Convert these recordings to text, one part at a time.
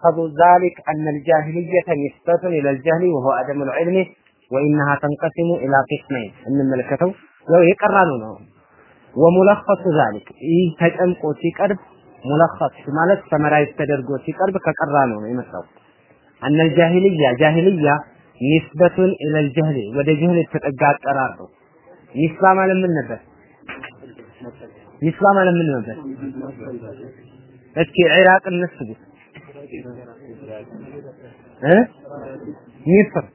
وملخص ذلك أن الجاهلية نسبة إلى الجهل وهو عدم العلم وإنها تنقسم إلى قسمين إن ملكته ويقرانه وملخص ذلك ይህ ተጨምቆ ሲቀርብ ሙለኸስ ማለት ሰመራይዝ ተደርጎ ሲቀርብ ከቀራነው ነው የመጣው أن الجاهلية جاهلية نسبة إلى الجهل ወደ ጀህል የተጠጋ አጠራር ነው ኒስባ ማለት ምን ነበር ኒስባ ማለት ምን ነበር እስኪ ኢራቅ እንስቡት እ? ሚስር።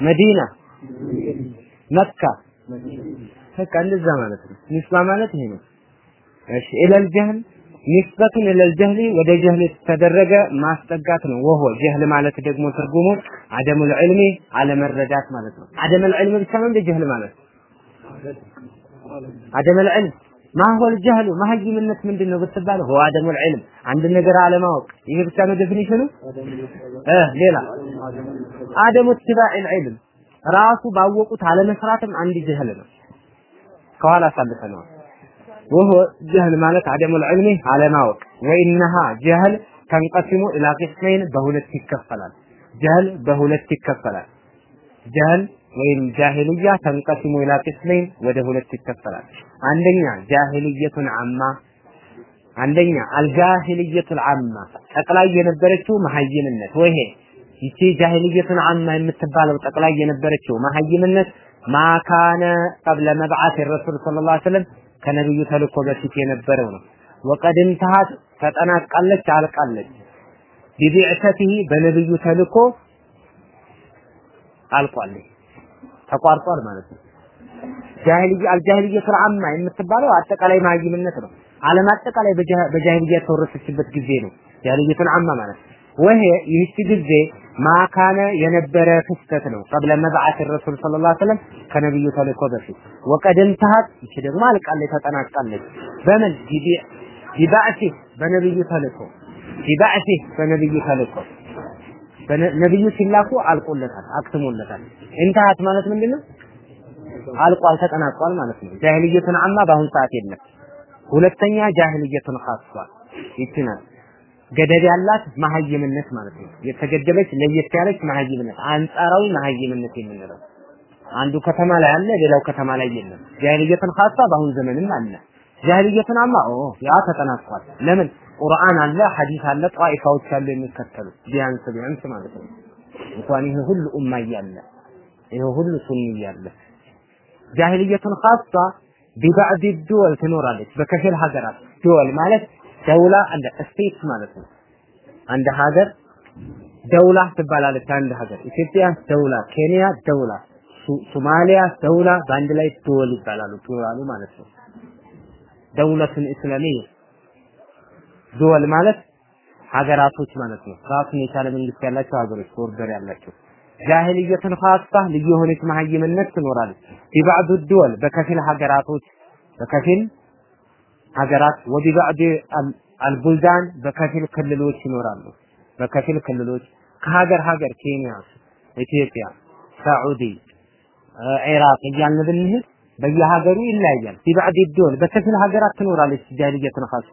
መዲና። መካ። በቃ እንደዛ ማለት ነው። ኒስባ ማለት ይሄ ነው። እሺ ኢለል ጀህል። ኒስበቱን ኢለል ጀህሊ ወደ ጀህል የተደረገ ማስጠጋት ነው። ወሆ ጀህል ማለት ደግሞ ትርጉሙ አደሙል ዒልሚ አለመረዳት ማለት ነው። አደሙል ዒልሚ ብቻ ነው እንደ ጀህል ማለት? አደሙል ዒልም ማሆል ጀህሉ መሀይምነት ምንድን ነው ብትባል ሆ አደሙል ዒልም። አንድ ነገር አለማወቅ። ይሄ ብቻ ነው ዴፊኒሽኑ እ ሌላ አደሙ ትባኢል ዒልም። ራሱ ባወቁት አለመስራትም አንድ ጀህል ነው። ከኋላ አሳልፈነዋል ወሆ ጀህል ማለት አደሙል ዒልሚ አለማወቅ። ወኢነሃ ጀህል ተንቀሲሙ ኢላ ቂስመይን በሁለት ይከፈላል። ጀህል በሁለት ይከፈላል። ጀህል ወይም ጃሂልያ ተንቀሲሙ ኢላ ቂስመይን ወደ ሁለት ይከፈላል አንደኛ ጃሂልየቱን አማ አንደኛ አልጃሂልየቱል አማ ጠቅላይ የነበረችው መሀይምነት ወይ ይቺ ጃሂልየቱን አማ የምትባለው ጠቅላይ የነበረችው መሀይምነት ማካነ ቀብለ መብዓት ረሱል ሰለላሁ ዐለይሂ ወሰለም ከነብዩ ተልኮ በፊት የነበረው ነው። ወቀድ እንተሃት ተጠናቃለች፣ አልቃለች። ቢቢዕተቲሂ በነብዩ ተልኮ አልቋለች፣ ተቋርጧል ማለት ነው። ጃሂልያ አልጃሂልየቱል አማ የምትባለው አጠቃላይ መሀይምነት ነው። ዓለም አጠቃላይ በጃሂልያ የተወረሰችበት ጊዜ ነው። ጃሂልየቱል አማ ማለት ወሄ ይህች ጊዜ ማካነ የነበረ ክስተት ነው። ቀብለ መብዓት ረሱል ሰለላሁ ዐለይሂ ወሰለም ከነብዩ ተልኮ በፊት ወቀድ እንተሃት ይቺ ደግሞ አልቃለች ተጠናቃለች። በምን ቢባዕሲ በነብዩ ተልኮ ቢባዕሲ በነብዩ ተልኮ ነብዩ ሲላኩ አልቆለታል፣ አክትሞለታል። እንተሃት ማለት ምንድነው? አልቋል፣ ተጠናቋል ማለት ነው። ጃሂልየቱን አማ በአሁን ሰዓት የለም። ሁለተኛ ጃሂልየቱን ኻሷ ይችናል ገደብ ያላት መሀይምነት ማለት ነው። የተገደበች ለየት ያለች መሀይምነት፣ አንጻራዊ መሀይምነት የምንለው አንዱ ከተማ ላይ አለ፣ ሌላው ከተማ ላይ የለም። ጃሂልየቱን ኻሳ በአሁን ዘመንም አለ። جاهلية عامة ኦ ያ ተጠናቋል። ለምን ቁርአን አለ፣ ሐዲስ አለ፣ ጣኢፋዎች አሉ የሚከተሉ ቢያንስ ቢያንስ ማለት ነው። እንኳን ይሄ ሁሉ ኡማ እያለ ይሄ ሁሉ ሱኒ እያለ جاهلية خاصة ببعض دول ትኖራለች፣ በከፊል ሀገራት دول ማለት دولة እንደ state ማለት ነው። አንድ ሀገር دولة ትባላለች። አንድ ሀገር ኢትዮጵያ دولة፣ ኬንያ دولة፣ ሶማሊያ دولة፣ በአንድ ላይ دول ይባላሉ። plural ኡ ማለት ነው። دولة إسلامية دول ማለት ሀገራቶች ማለት ነው። ራሱን የቻለ መንግስት ያላቸው ሀገሮች border ያላቸው جاهلية خاصة ልዩ የሆነች መሀይምነት ትኖራለች። ببعض دول በከፊል ሀገራቶች በከፊል ሀገራት وببعض البلدان በከፊል ክልሎች ይኖራሉ። በከፊል ክልሎች ከሀገር ሀገር ኬንያ፣ ኢትዮጵያ፣ ሳዑዲ፣ ኢራቅ እያልን ብንሄድ በየሀገሩ ይለያያል። ቢባዕድ ዶል በከፊል ሀገራት ትኖራለች ጃሂልየቱን ኻሳ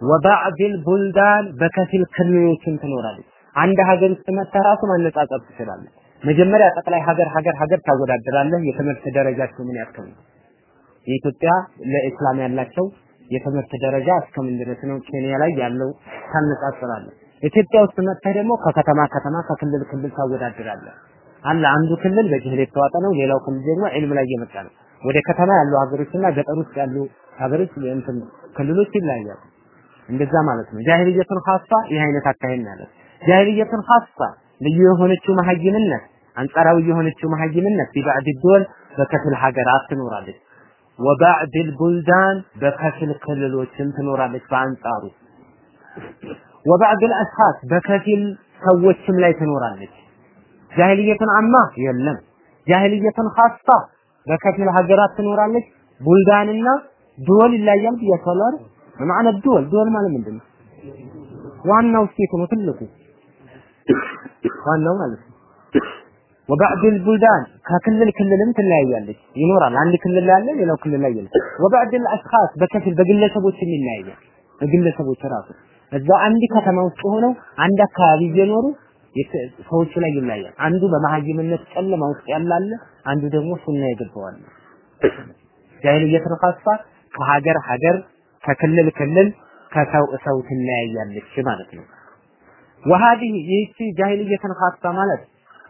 ወባዕድ ቡልዳን በከፊል ክልሎችም ትኖራለች። አንድ ሀገር ውስጥ መጥተህ ራሱ ማነጻጸር ትችላለህ። መጀመሪያ ጠቅላይ ሀገር ሀገር ሀገር ታወዳድራለህ። የትምህርት ደረጃቸው ምን ያክል ነው? የኢትዮጵያ ለኢስላም ያላቸው የትምህርት ደረጃ እስከምን ድረስ ነው? ኬንያ ላይ ያለው ታነጻጽራለህ። ኢትዮጵያ ውስጥ መጥተህ ደግሞ ከከተማ ከተማ ከክልል ክልል ታወዳድራለህ። አለ አንዱ ክልል በጅህል የተዋጠ ነው፣ ሌላው ክልል ደግሞ ዒልም ላይ እየመጣ ነው። ወደ ከተማ ያሉ ሀገሮችና ገጠር ውስጥ ያሉ ሀገሮች እንትን ክልሎች ይለያያሉ። እንደዛ ማለት ነው። ጃሂልየቱን ኻሳ ይህ አይነት አካሄድ ነው ያለው። ጃሂልየቱን ኻሳ ልዩ የሆነችው መሀይምነት አንጻራዊ የሆነችው መሀይምነት ቢባዕድ ዶል በከፊል ሀገራት ትኖራለች። ወባዕድል ቡልዳን በከፊል ክልሎችም ትኖራለች በአንጻሩ ወባዕድል አሽኻስ በከፊል ሰዎችም ላይ ትኖራለች። ጃሂልየቱን አማ የለም። ጃሂልየቱን ኻሳ በከፊል ሀገራት ትኖራለች። ቡልዳንና ዱወል ይለያያል ብያቸዋለሁ አይደል? በማዕነ ዱወል ዱወል ማለት ምንድን ነው? ዋናው ስቴት ነው ትልቁ ዋናው ማለት ነው። ወባዕድል ቡልዳን ከክልል ክልልም ትለያያለች ይኖራል። አንድ ክልል ላይ ያለ ሌላው ክልል ላይ የለም። ወባዕድል አሽኻስ በከፊል በግለሰቦችም ይለያያል። በግለሰቦች ራሱ እዛው አንድ ከተማ ውስጥ ሆነው አንድ አካባቢ እየኖሩ ሰዎቹ ላይ ይለያል። አንዱ በመሀይምነት ጨለማ ውስጥ ያላለ፣ አንዱ ደግሞ ሱና የገባዋል። ጃሂልየት ኻሳ ከሀገር ሀገር ከክልል ክልል ከሰው ሰው ትለያያለች ማለት ነው። وهذه ይህቺ ጃሂልየትን ኻሳ ማለት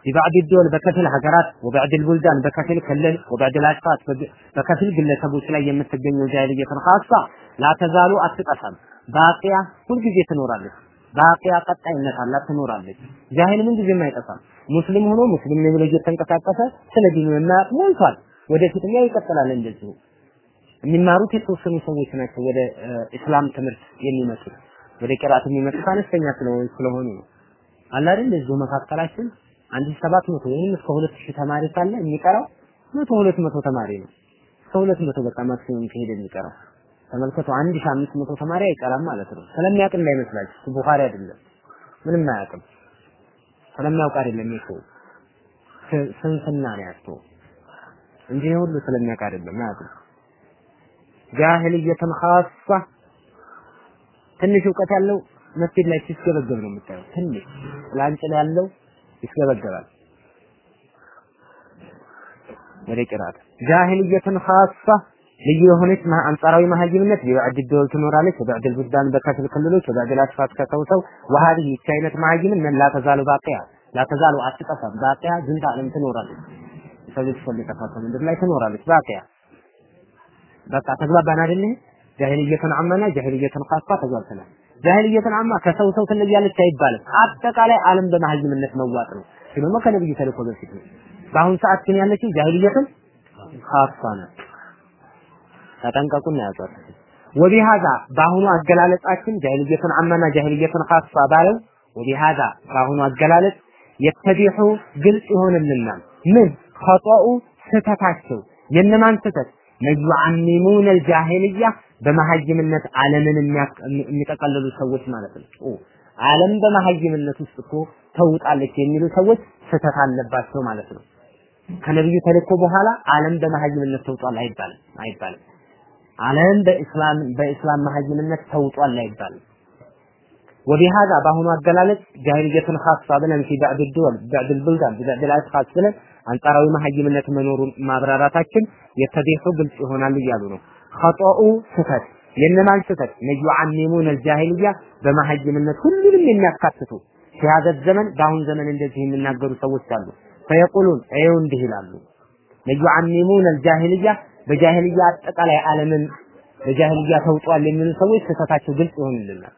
ببعض الدول በከፊል ሀገራት وبعض البلدان በከፊል ክልል وبعض الاشخاص በከፊል ግለሰቦች ላይ የምትገኘው ጃሂልየትን ኻሳ لا تزال አትጠፋም ባቂያ ሁልጊዜ ትኖራለች ባቂያ ቀጣይነት አላት ትኖራለች ጃሂል ምን ጊዜም አይጠፋም ሙስሊም ሆኖ ሙስሊም ነው ብሎ እየተንቀሳቀሰ ስለ ዲኑ የማያውቅ ሞልቷል ወደፊትም ያው ይቀጥላል እንደዚሁ የሚማሩት የተወሰኑ ሰዎች ናቸው ወደ እስላም ትምህርት የሚመጡት ወደ ቅራት የሚመጡት አነስተኛ ስለሆኑ ነው። አለ እዚሁ መካከላችን አንድ ሰባት መቶ ወይም እስከ ሁለት ተማሪ ካለ የሚቀራው መቶ ሁለት ተማሪ ነው። እስከ ሁለት በቃ ማክሲመም ከሄደ የሚቀራው ተመልከቱ አንድ ሺህ አምስት መቶ ተማሪ አይቀራም ማለት ነው። ስለሚያውቅ እንዳይመስላችሁ ቡኻሪ አይደለም። ምንም አያውቅም። ስለሚያውቅ አይደለም ይኸው ስንፍና ነው ያስተው እንጂ ሁሉ ስለሚያውቅ አይደለም አያውቅም። ጃሂልየትን ኻሳ ትንሽ እውቀት ያለው መስጊድ ላይ ሲስገበገብ ነው የምታየው። ትንሽ ላንጭል ያለው ይስገበገባል። ወደ ቅራት ጃሂልየትን ኻሳ ልዩ የሆነች አንጻራዊ መሀይምነት ቢባዕድ ደወል ትኖራለች ወባዕድ ልቡልዳን በከፊል ክልሎች ወባዕድ ልአስፋት ከተውሰው ወሀዲህ ይቺ አይነት መሀይምነት ላተዛሉ ባቂያ ላተዛሉ አትጠፋም ባቂያ ዝንተ ዓለም ትኖራለች ሰው ልጅ ፈልጠፋት ምድር ላይ ትኖራለች ባቂያ በቃ ተግባባን አይደል? ጃሂልየትን አማና ጃሂልየትን ኻሳ ተግባብተናል። ጃሂልየትን አማ ከሰው ሰው ትለያለች አይባልም። አጠቃላይ ዓለም በመሀይምነት መዋጥ ነው። ደግሞ ከነብዩ ተልእኮ በፊት ነው። በአሁን ሰዓት ግን ያለችው ጃሂልየትን ኻሳ ነው። ተጠንቀቁና ያዟት። ወቢሃዛ በአሁኑ አገላለጻችን ጃሂልየትን አማና ጃሂልየትን ኻሳ ባለው ወቢሃዛ በአሁኑ አገላለጽ የተቢሑ ግልጽ ይሆንልናል። ምን ኸጠኡ ስህተታቸው የነማን ስህተት መዩዓሚሙን አልጃሂልያ በመሀይምነት ዓለምን የሚጠቀልሉ ሰዎች ማለት ነው። ዓለም በመሀይምነት ውስጥ እኮ ተውጣለች የሚሉ ሰዎች ስህተት አለባቸው ማለት ነው። ከነብዩ ተልእኮ በኋላ ዓለም በመሀይምነት ተውጧል አይባልም አይባልም። ዓለም በእስላም በእስላም መሀይምነት ተውጧል አይባልም። ወቢሃዛ በአሁኑ አገላለጽ ጃሂልየትን ኻሳ ብለን ፊ ባዕድ ድወል ባዕድ ልብልዳን ባዕድ ልአሽኻስ ብለን አንጻራዊ መሀይምነት መኖሩን ማብራራታችን የተዴሑ ግልጽ ይሆናል እያሉ ነው። ኸጦኡ ስህተት የነማን ስህተት ነዩዓሚሙን አልጃሂልያ በመሀይምነት ሁሉንም የሚያካትቱ ሲያዘት ዘመን በአሁን ዘመን እንደዚህ የሚናገሩ ሰዎች አሉ። ፈየቁሉን ይኸው እንዲህ ይላሉ ነዩዓሚሙን አልጃሂልያ በጃሂልያ አጠቃላይ ዓለምን በጃሂልያ ተውጧል የሚሉ ሰዎች ስህተታቸው ግልጽ ይሆንልናል።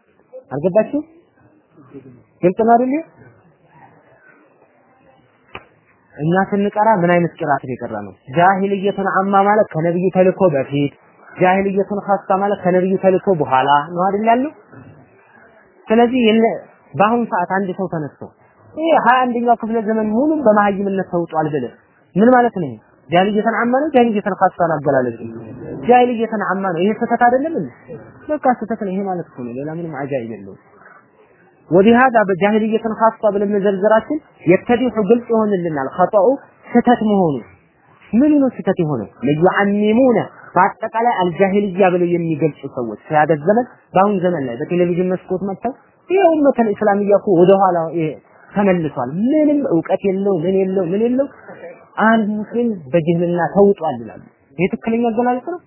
አልገባችሁ? ግልጽ ነው አይደል? እኛ ስንቀራ ምን አይነት ቅራት ነው የቀራ ነው? ጃሂልየቱን አማ ማለት ከነብዩ ተልኮ በፊት ጃሂልየቱን ኻሳ ማለት ከነብዩ ተልኮ በኋላ ነው አይደል ያለው? ስለዚህ በአሁኑ ሰዓት አንድ ሰው ተነስቶ ይሄ ሀያ አንደኛው ክፍለ ዘመን ሙሉም በመሀይምነት ተውጧል ብለህ ምን ማለት ነው? ጃሂልየቱን አማ ነው ጃሂልየቱን ኻሳ ነው አገላለጽ ጃሂልየቱን አማ ነው። ይሄ ስህተት አይደለም? በቃ ስህተት ነው ይሄ ማለት ነው። ሌላ ምንም አጃኢብ የለውም። ወቢሃዛ በጃሂልየትን ኻሳ ብለን መዘርዘራችን የተዲሑ ግልጽ ይሆንልናል። ኸጠኡ ስህተት መሆኑ ምን ነው ስህተት የሆነ ለዩዓሚሙነ በአጠቃላይ አልጃሂልያ ብለው የሚገልጹ ሰዎች ሲያደት ዘመን በአሁን ዘመን ላይ በቴሌቪዥን መስኮት መጥተው ይሄ ኡመተል እስላሚያ እኮ ወደኋላ ተመልሷል። ምንም እውቀት የለው ምን የለው ምን የለው አንድ ሙስሊም በጅህልና ተውጧል ይላሉ። ይሄ ትክክለኛ አገላለጽ ነው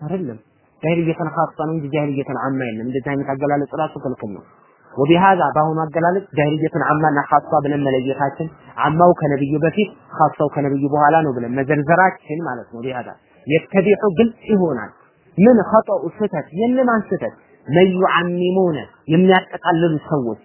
አይደለም። ጃሂልየትን ኻሳ ነው እንጂ ጃሂልየትን አማ የለም። እንደዚህ አይነት አገላለጽ ራሱ ክልክል ነው። ወቢሃዛ በአሁኑ አገላለጽ ጃሂልየትን አማና ኻሳ ብለን መለየታችን አማው ከነብዩ በፊት ኻሳው ከነብዩ በኋላ ነው ብለን መዘርዘራችን ማለት ነው። ቢሃዛ የተቢሑ ግልጽ ይሆናል። ምን ኸጠኡ ስህተት የነማን ስህተት መዩዓሚሙነ የሚያጠቃልሉ ሰዎች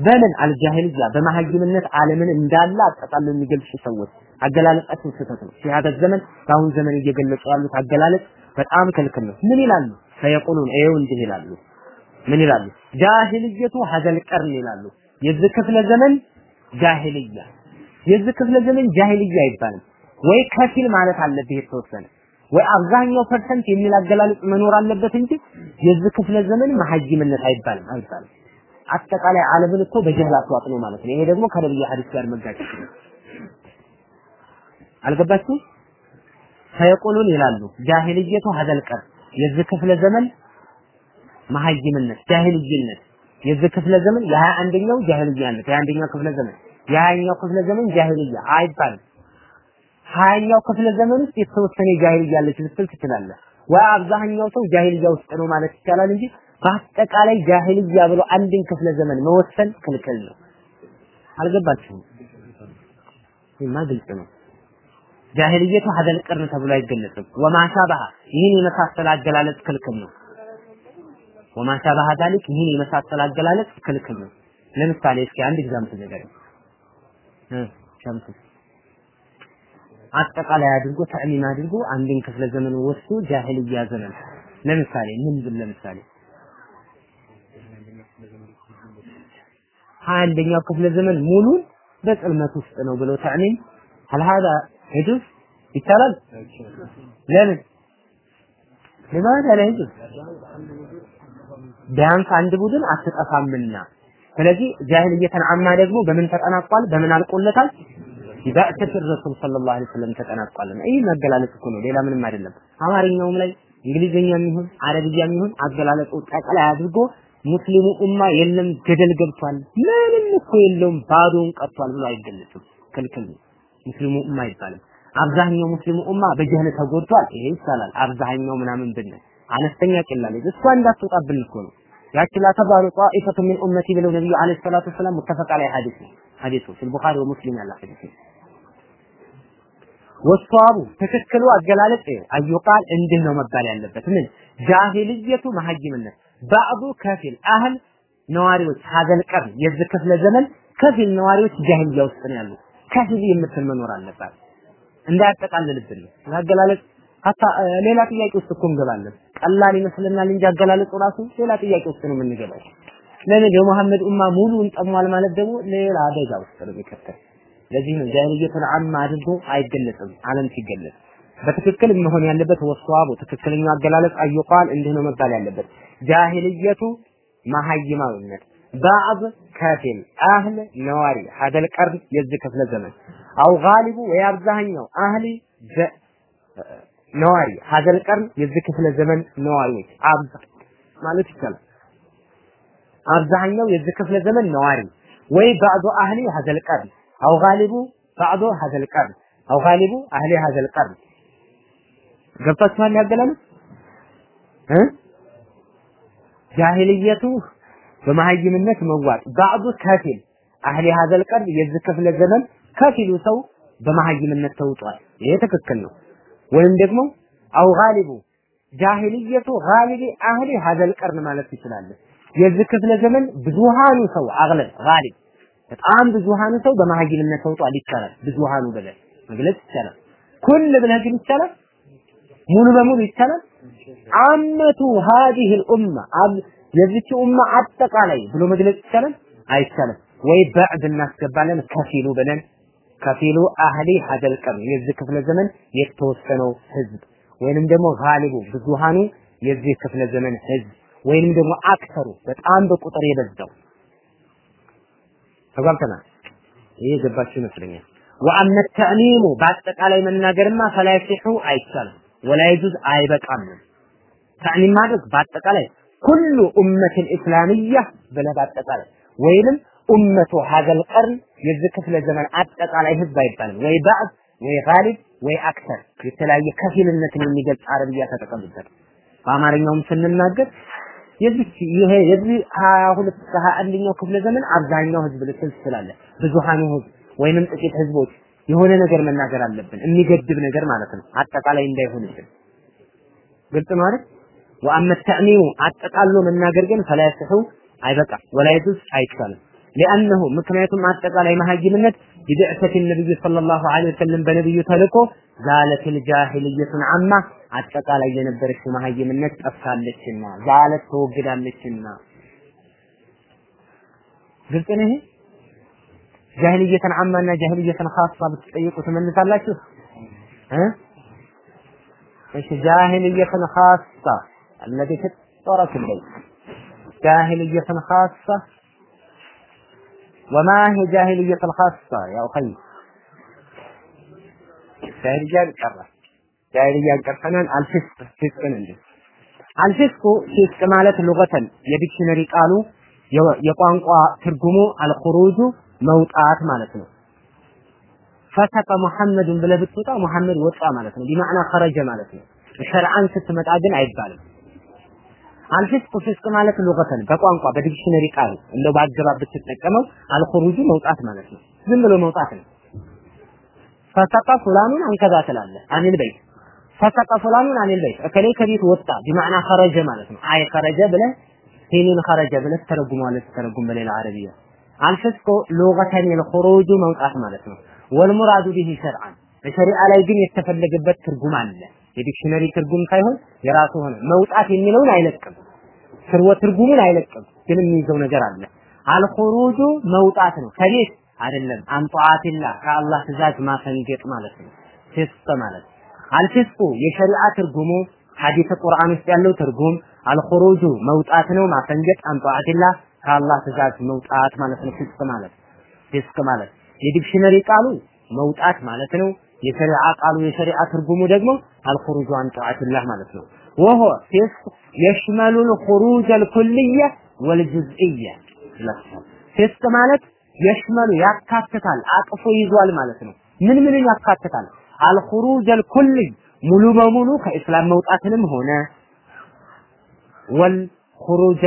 በምን الجاهلية በመሀይምነት ዓለምን እንዳለ አጠቃልሎ የሚገልጹ ሰዎች አገላለጻቸው ስህተት ነው። في هذا الزمن በአሁን ዘመን እየገለጹ ያሉት አገላለጽ በጣም ክልክል ነው። ምን ይላሉ? فيقولون ይኸው እንዲህ ይላሉ። ምን ይላሉ? جاهلية هذا القرن ይላሉ። የዚህ ክፍለ ዘመን جاهلية የዚህ ክፍለ ዘመን جاهلية አይባልም። ወይ ከፊል ማለት አለብህ የተወሰነ ወይ አብዛኛው percent የሚል አገላለጽ መኖር አለበት እንጂ የዚህ ክፍለ ዘመን መሀይምነት አይባልም አይባልም። አጠቃላይ ዓለምን እኮ በጀህል አስዋጥ ነው ማለት ነው። ይሄ ደግሞ ከነብዩ ሐዲስ ጋር መጋጨት ነው። አልገባችሁ? ፈየቁሉን ይላሉ ጃሂልየቱ ሀዘል ቀር የዚህ ክፍለ ዘመን መሀይምነት ጃሂልይነት የዚህ ክፍለ ዘመን የሀያ አንደኛው ጃሂልያነት የአንደኛው ክፍለ ዘመን የሀያኛው ክፍለ ዘመን ጃሂልያ አይባልም። ሀያኛው ክፍለ ዘመን ውስጥ የተወሰነ ጃሂልያ አለች ልትል ትችላለህ። ወይ አብዛኛው ሰው جاهلية ውስጥ ነው ማለት ይቻላል እንጂ በአጠቃላይ جاهلية ብሎ አንድን ክፍለ ዘመን መወሰን ክልክል ነው። አልገባችሁም? ይማ ግልጽ ነው። جاهلية هذا القرن ተብሎ አይገለጽም። وما شابه ይህን የመሳሰል አገላለጽ ክልክል ነው። وما شابه ذلك ይህን የመሳሰል አገላለጽ ክልክል ነው። ለምሳሌ እስኪ አንድ example ነገር ሸምስ አጠቃላይ አድርጎ ተዕሚም አድርጎ አንድን ክፍለ ዘመን ወስዶ ጃሂልያ ዘመን። ለምሳሌ ምን ብል ለምሳሌ? ሀያ አንደኛው ክፍለ ዘመን ሙሉን በጽልመት ውስጥ ነው ብሎ ተዕሚም አልሃዳ ሂዱስ ይቻላል? ለምን? ለማዳ ላይ ሂዱስ ቢያንስ አንድ ቡድን አትጠፋምና። ስለዚህ ጃሂልየተን አማ ደግሞ በምን ተጠናቋል? በምን አልቆለታል? ይባዕተት ረሱል ሰለላሁ ዐለይሂ ወሰለም ተጠናቋልና። ይህ መገላለጽ እኮ ነው ሌላ ምንም አይደለም። አማርኛውም ላይ እንግሊዝኛም ይሁን አረብያም ይሁን አገላለጹ ጠቅላይ አድርጎ ሙስሊሙ ኡማ የለም ገደል ገብቷል ምንም እኮ የለውም ባዶውን ቀርቷል ብሎ አይገለጽም። ክልክል ሙስሊሙ ኡማ አይባልም። አብዛኛው ሙስሊሙ ኡማ በጀህል ተጎድቷል። ይሄ ይቻላል አብዛኛው ምናምን ብንል አነስተኛ ቂላለች እሷ እንዳትወጣብን እኮ ነው። ያቺ ላተባሉ ጣኢፈቱ ሚን ኡመቲ ብለው ነብዩ አለይሂ ሰላቱ ወሰላም ሙተፈቅ ዐለይሂ ሐዲስ ነው። ሐዲሱ ፊል ቡኻሪ ወሙስሊም ያለ ሐዲስ ነው። ወሷቡ ትክክሉ አገላለጽ አዩቃል እንዲህ ነው መባል ያለበት። ምን? ጃሂልየቱ መሀይምነት ባዕዱ ከፊል አህል ነዋሪዎች ሀገል ቀር የዚህ ክፍለ ዘመን ከፊል ነዋሪዎች ጃሂልያ ውስጥ ነው ያሉት። ከፊል የምትል መኖር አለባት። እንዳያጠቃልልብን አገላለጽ ሌላ ጥያቄ ውስጥ እኮ እንገባለን ቀላል ይመስልናል እንጂ አገላለጹ ራሱ ሌላ ጥያቄ ውስጥ ነው የምንገባው። ለምን የሙሐመድ ኡማ ሙሉን ጠሟል ማለት ደግሞ ሌላ አደጋ ውስጥ ነው የሚከተል። ለዚህ ነው ጃሂልየቱን አማ አድርጎ አይገለጽም ዓለም ሲገለጽ። በትክክል መሆን ያለበት ወስዋቡ ትክክለኛው አገላለጽ አዩቃል እንዲህ ነው መባል ያለበት። ጃሂልየቱ መሀይማዊነት ባዕድ ከፊል አህል ነዋሪ ሀደል ቀርን የዚህ ክፍለ ዘመን። አው ጋሊቡ ወይ አብዛኛው አህሊ ነዋሪ ሀደል ቀርን የዚህ ክፍለ ዘመን ነዋሪዎች አብዛ ማለት ይቻላል አብዛኛው የዚህ ክፍለ ዘመን ነዋሪ ወይ ባዕዱ አህሊ ሀደል ቀርን አው ጋሊቡ ባዕዱ ሀደል ቀርን አው ጋሊቡ አህሊ ሀደል ቀርን ገብታችኋል ያገላለጽ እ ጃሂልየቱ በመሀይምነት መዋጥ ባዕዱ ከፊል አህሊ ሀዘል ቀርብ የዚህ ክፍለ ዘመን ከፊሉ ሰው በመሀይምነት ተውጧል። ይሄ ትክክል ነው። ወይም ደግሞ አው ጋሊቡ ጃሂልየቱ ጋሊቢ አህሊ ሀዘል ቀርን ማለት ትችላለህ። የዚህ ክፍለ ዘመን ብዙሃኑ ሰው አግለብ ጋሊብ በጣም ብዙሃኑ ሰው በመሀይምነት ተውጧል ይቻላል። ብዙሃኑ ብለህ መግለጽ ይቻላል። ኩል ብለህ ግን ይቻላል። ሙሉ በሙሉ ይቻላል። አመቱ ሀዲህ ልኡማ የዚች ኡማ አጠቃላይ ብሎ መግለጽ ይቻላል አይቻልም። ወይ በዕድ እናስገባለን ከፊሉ ብለን ከፊሉ አህሊ ሀደል ቀርን የዚህ ክፍለ ዘመን የተወሰነው ህዝብ ወይንም ደግሞ ጋሊቡ ብዙሃኑ የዚህ ክፍለ ዘመን ህዝብ ወይንም ደግሞ አክሰሩ በጣም በቁጥር የበዛው ተጓብተናል። ይሄ የገባችሁ ይመስለኛል። ወአመ ተዕሚሙ በአጠቃላይ መናገርማ ፈላ ይሲሑ አይቻልም። ወላ አይበቃም። ተዕሚም ማድረግ በአጠቃላይ ኩሉ ኡመትን ኢስላሚያ ብለህ በአጠቃላይ ወይንም أمة هذا القرن የዚህ ክፍለ ዘመን አጠቃላይ ህዝብ አይባልም። ወይ بعض ወይ غالب ወይ أكثر የተለያየ ከፊልነትን የሚገልጽ አረብያ ተጠቀምበት። በአማርኛውም ስንናገር የዚህ ይሄ የዚህ ሀያ ሁለት ሀያ አንደኛው ክፍለ ዘመን አብዛኛው ህዝብ ልትል ትችላለህ። ብዙሃኑ ህዝብ ወይንም ጥቂት ህዝቦች የሆነ ነገር መናገር አለብን፣ የሚገድብ ነገር ማለት ነው። አጠቃላይ እንዳይሆንብን ግልጽ ነው አይደል? ወአመ ተዕሚሙ አጠቃሎ መናገር ግን ፈላ ይስሑ አይበቃም፣ ወላ አይቻልም። ሊአነሁ ምክንያቱም አጠቃላይ መሀይምነት ቢድዕሰት ነብዩ ሰለላሁ ዐለይሂ ወሰለም በነብዩ ተልኮ ዛለት ልጃሂልየቱን አማ አጠቃላይ የነበረችው መሀይምነት ጠፍታለችና ዛለት ተወግዳለችና ግልጽ ነው ይሄ ጃሂልየተን አማና ጃሂልየተን ኻሳ ብትጠይቁ ትመልሳላችሁ እ እሺ ጃሂልየተን ኻሳ الذي في الطرف الليل جاهلية خاصة وما هي جاهلية الخاصة يا أخي جاهلية الكرة جاهلية الكرة الفسق فسق عندي الفسق فسق مالت لغة የዲክሽነሪ ቃሉ የቋንቋ ትርጉሙ አልኹሩጁ መውጣት ማለት ነው። ፈሰቀ ሙሐመድን ብለህ ብትወጣ ሙሐመድ ወጣ ማለት ነው። ቢማዕና ኸረጀ ማለት ነው። ሸርዓን ስትመጣ ግን አይባልም። الفسق فسق ማለት لغة በቋንቋ በ dictionary ቃል እንደው በአገባብ ብትጠቀመው الخروج መውጣት ማለት ነው። ዝም ብሎ መውጣት ነው። فسق فلان عن كذا ትላለህ عن البيت فسق فلان عن البيت እከሌ ከቤት ወጣ بمعنى خرج ማለት ነው። أي خرج ብለህ ሂኒን خرج ብለህ ተረጉመዋለህ ስተረጉም በሌላ አረብያ አልፊስቁ ሉገተን የልኹሩጁ መውጣት ማለት ነው። ወልሙራዱ ቢሂ ሸርዓን በሸሪዓ ላይ ግን የተፈለገበት ትርጉም አለ። የዲክሽነሪ ትርጉም ሳይሆን የራሱ ሆነ መውጣት የሚለውን አይለቅም። ስርወ ትርጉሙን አይለቅም፣ ግን የሚይዘው ነገር አለ። አልኹሩጁ መውጣት ነው። ከቤት አይደለም። አንጧአቲላ ከአላህ ትእዛዝ ማፈንገጥ ማለት ነው። ፊስቅ ማለት አልፊስቁ የሸሪዓ ትርጉሙ ሐዲስ ቁርአን ውስጥ ያለው ትርጉም አልኹሩጁ መውጣት ነው፣ ማፈንገጥ አንጧአቲላ ከአላህ ትእዛዝ መውጣት ማለት ነው። ፊስቅ ማለት ፊስቅ ማለት የዲክሽነሪ ቃሉ መውጣት ማለት ነው። የሸሪዓ ቃሉ የሸሪዓ ትርጉሙ ደግሞ አልኹሩጁ አን ጣዓቲላህ ማለት ነው። ወሆ ፊስቅ የሽመሉል ኹሩጅ አልኩልየ ወልጁዝእየ ፊስቅ ማለት የሽመሉ ያካትታል፣ አቅፎ ይዟል ማለት ነው። ምን ምንን ያካትታል? አልኹሩጅ አልኩልይ ሙሉ በሙሉ ከእስላም መውጣትንም ሆነ ወል ኹሩጅ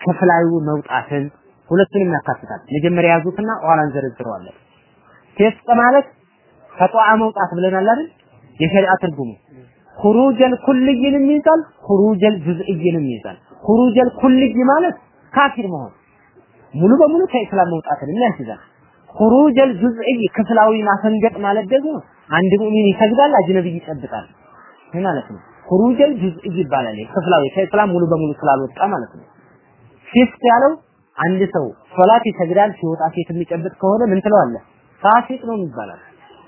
ክፍላዊ መውጣትን ሁለቱንም ያካትታል። መጀመሪያ ያዙትና ኋላ እንዘረዝረዋለን። ፊስቅ ማለት ከጧዓ መውጣት ብለናል አይደል? የሸሪዓ ትርጉሙ ሁሩጀል ኩልይንም ይይዛል፣ ሁሩጀል ጁዝኢይንም ይይዛል። ሁሩጀል ኩልይ ማለት ካፊር መሆን ሙሉ በሙሉ ከኢስላም መውጣትን ያስይዛል። ሁሩጀል ጁዝኢይ ክፍላዊ ማፈንገጥ ማለት ደግሞ አንድ ሙእሚን ይሰግዳል፣ አጅነቢይ ይጨብጣል። ይህ ማለት ነው። ሁሩጀል ጁዝኢይ ይባላል። ክፍላዊ ከኢስላም ሙሉ በሙሉ ስላልወጣ ማለት ነው። ፊስቅ ያለው አንድ ሰው ሶላት ይሰግዳል፣ ሲወጣ ሴት የሚጨብጥ ከሆነ ምን ትለዋለህ? ፋሲቅ ነው ይባላል።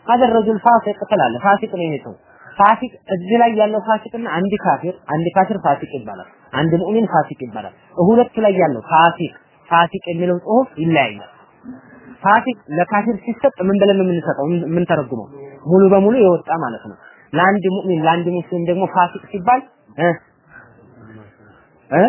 هذا الرجل ፋሲቅ ትላለህ። ፋሲቅ ነው ይሄ ሰው ፋሲቅ እዚህ ላይ ያለው ፋሲቅና አንድ ካፊር አንድ ካፊር ፋሲቅ ይባላል። አንድ ሙእሚን ፋሲቅ ይባላል። ሁለቱ ላይ ያለው ፋሲቅ ፋሲቅ የሚለው ጽሁፍ ይለያያል። ፋሲቅ ለካፊር ሲሰጥ ምን ብለን የምንሰጠው ምን ተረጉመው ሙሉ በሙሉ የወጣ ማለት ነው። ለአንድ ሙእሚን ለአንድ ሙስሊም ደግሞ ፋሲቅ ሲባል እ እ